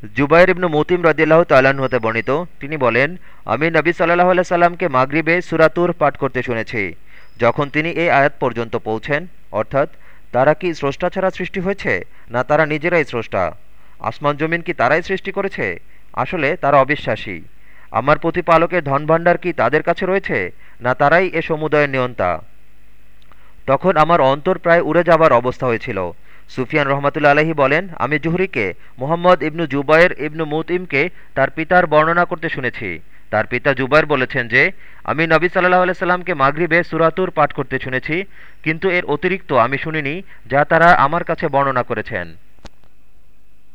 জুবাইর ইবনু মতিম রদিল্লাহ তাল্লাহ্ন হতে বর্ণিত, তিনি বলেন, আমি নবী সাল্লাহ আল্লাহ সাল্লামকে মাগরিবে সুরাতুর পাঠ করতে শুনেছি। যখন তিনি এই আয়াত পর্যন্ত পৌঁছেন, অর্থাৎ, তারা কি স্রষ্টা ছাড়া সৃষ্টি হয়েছে, না তারা নিজেরাই স্রষ্টা? আসমান জমিন কি তারাই সৃষ্টি করেছে? আসলে তারা অবিশ্বাসী। আমার প্রতিপালকের ধনভাণ্ডার কি তাদের কাছে রয়েছে, না তারাই এ সমুদয়ের নিয়ন্তা? তখন আমার অন্তর প্রায় উড়ে যাবার অবস্থা হয়েছিল। সুফিয়ান রহমতুল্লা আলহী বলেন, আমি জুহরিকে মোহাম্মদ ইবনু জুবায়ের ইবনু মুতিমকে তার পিতার বর্ণনা করতে শুনেছি। তার পিতা জুবায়ের বলেছেন যে, আমি নবী সাল্লাহ আলাইসাল্লামকে মাগরিবে সুরাতুর পাঠ করতে শুনেছি, কিন্তু এর অতিরিক্ত আমি শুনিনি যা তারা আমার কাছে বর্ণনা করেছেন।